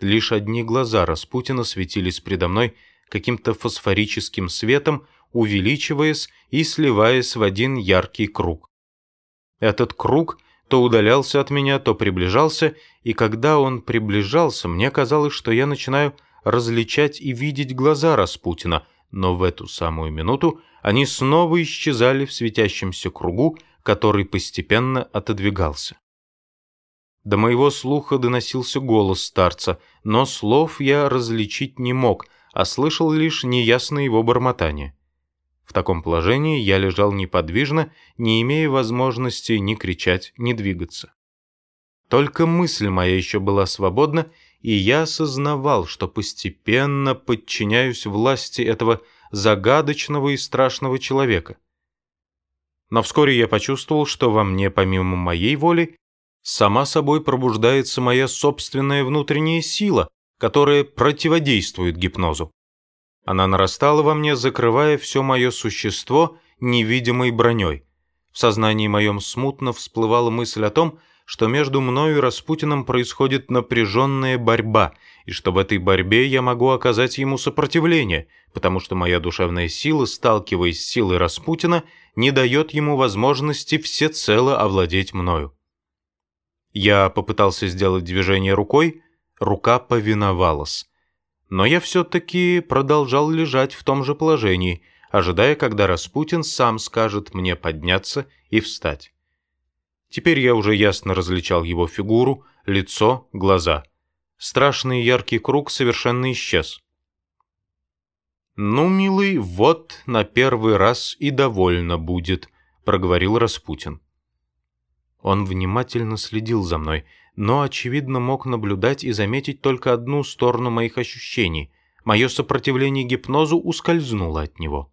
Лишь одни глаза Распутина светились предо мной каким-то фосфорическим светом, увеличиваясь и сливаясь в один яркий круг. Этот круг то удалялся от меня, то приближался, и когда он приближался, мне казалось, что я начинаю различать и видеть глаза Распутина, но в эту самую минуту они снова исчезали в светящемся кругу, который постепенно отодвигался. До моего слуха доносился голос старца, но слов я различить не мог, а слышал лишь неясное его бормотание. В таком положении я лежал неподвижно, не имея возможности ни кричать, ни двигаться. Только мысль моя еще была свободна, и я осознавал, что постепенно подчиняюсь власти этого загадочного и страшного человека. Но вскоре я почувствовал, что во мне, помимо моей воли, сама собой пробуждается моя собственная внутренняя сила, которая противодействует гипнозу. Она нарастала во мне, закрывая все мое существо невидимой броней. В сознании моем смутно всплывала мысль о том, что между мною и Распутиным происходит напряженная борьба, и что в этой борьбе я могу оказать ему сопротивление, потому что моя душевная сила, сталкиваясь с силой Распутина, не дает ему возможности всецело овладеть мною. Я попытался сделать движение рукой, рука повиновалась но я все-таки продолжал лежать в том же положении, ожидая, когда Распутин сам скажет мне подняться и встать. Теперь я уже ясно различал его фигуру, лицо, глаза. Страшный яркий круг совершенно исчез. «Ну, милый, вот на первый раз и довольно будет», — проговорил Распутин. Он внимательно следил за мной, но, очевидно, мог наблюдать и заметить только одну сторону моих ощущений. Мое сопротивление гипнозу ускользнуло от него.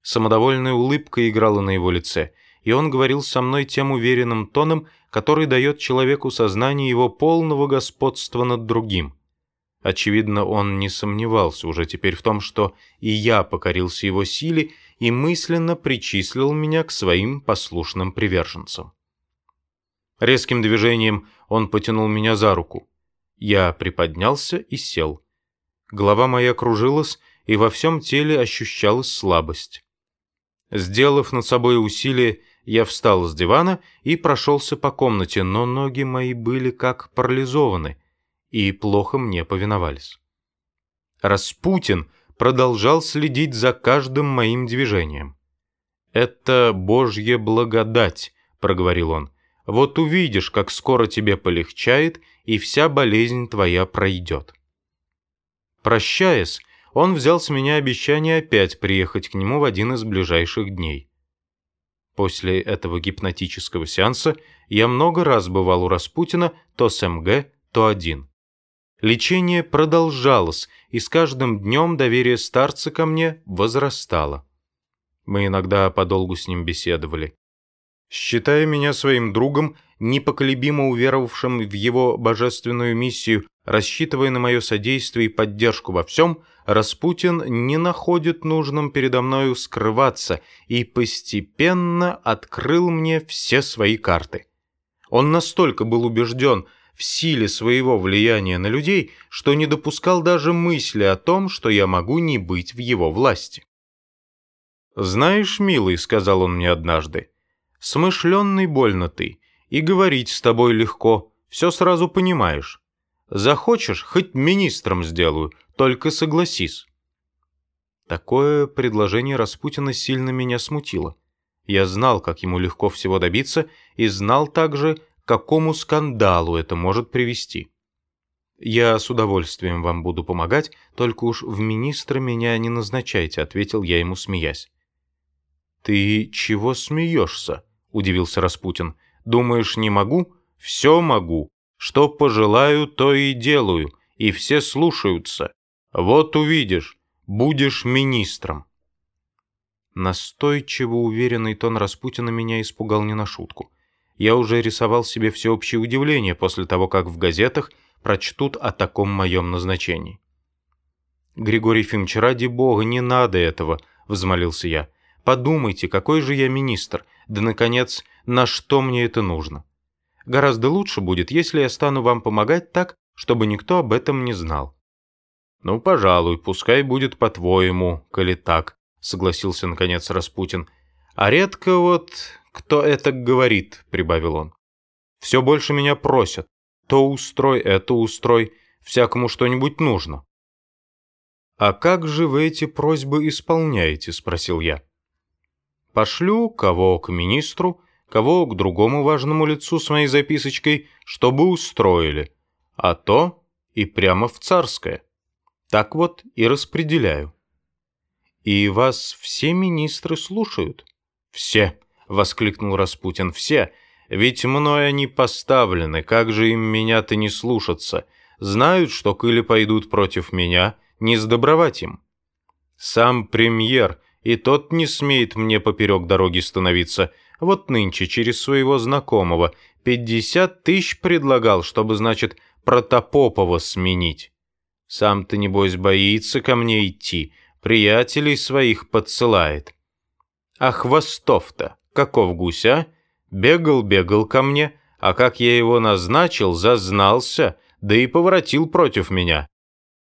Самодовольная улыбка играла на его лице, и он говорил со мной тем уверенным тоном, который дает человеку сознание его полного господства над другим. Очевидно, он не сомневался уже теперь в том, что и я покорился его силе и мысленно причислил меня к своим послушным приверженцам. Резким движением он потянул меня за руку. Я приподнялся и сел. Голова моя кружилась, и во всем теле ощущалась слабость. Сделав над собой усилие, я встал с дивана и прошелся по комнате, но ноги мои были как парализованы и плохо мне повиновались. Распутин продолжал следить за каждым моим движением. «Это Божья благодать», — проговорил он. Вот увидишь, как скоро тебе полегчает, и вся болезнь твоя пройдет. Прощаясь, он взял с меня обещание опять приехать к нему в один из ближайших дней. После этого гипнотического сеанса я много раз бывал у Распутина то с МГ, то один. Лечение продолжалось, и с каждым днем доверие старца ко мне возрастало. Мы иногда подолгу с ним беседовали. Считая меня своим другом, непоколебимо уверовавшим в его божественную миссию, рассчитывая на мое содействие и поддержку во всем, Распутин не находит нужным передо мною скрываться и постепенно открыл мне все свои карты. Он настолько был убежден в силе своего влияния на людей, что не допускал даже мысли о том, что я могу не быть в его власти. «Знаешь, милый», — сказал он мне однажды, — Смышленный больно ты, и говорить с тобой легко, все сразу понимаешь. Захочешь, хоть министром сделаю, только согласись». Такое предложение Распутина сильно меня смутило. Я знал, как ему легко всего добиться, и знал также, какому скандалу это может привести. «Я с удовольствием вам буду помогать, только уж в министра меня не назначайте», — ответил я ему, смеясь. «Ты чего смеешься?» удивился Распутин. «Думаешь, не могу? Все могу. Что пожелаю, то и делаю, и все слушаются. Вот увидишь, будешь министром». Настойчиво уверенный тон Распутина меня испугал не на шутку. Я уже рисовал себе всеобщее удивление после того, как в газетах прочтут о таком моем назначении. «Григорий Ефимович, ради бога, не надо этого», — взмолился я. «Подумайте, какой же я министр, да, наконец, на что мне это нужно? Гораздо лучше будет, если я стану вам помогать так, чтобы никто об этом не знал. «Ну, пожалуй, пускай будет по-твоему, коли так», — согласился наконец Распутин. «А редко вот кто это говорит», — прибавил он. «Все больше меня просят. То устрой, это устрой, всякому что-нибудь нужно». «А как же вы эти просьбы исполняете?» — спросил я. «Пошлю кого к министру, кого к другому важному лицу с моей записочкой, чтобы устроили, а то и прямо в царское. Так вот и распределяю». «И вас все министры слушают?» «Все», — воскликнул Распутин, — «все. Ведь мной они поставлены, как же им меня-то не слушаться? Знают, что коли пойдут против меня, не сдобровать им. Сам премьер, и тот не смеет мне поперек дороги становиться. Вот нынче через своего знакомого пятьдесят тысяч предлагал, чтобы, значит, Протопопова сменить. Сам-то, небось, боится ко мне идти, приятелей своих подсылает. А Хвостов-то, каков гуся, бегал-бегал ко мне, а как я его назначил, зазнался, да и поворотил против меня.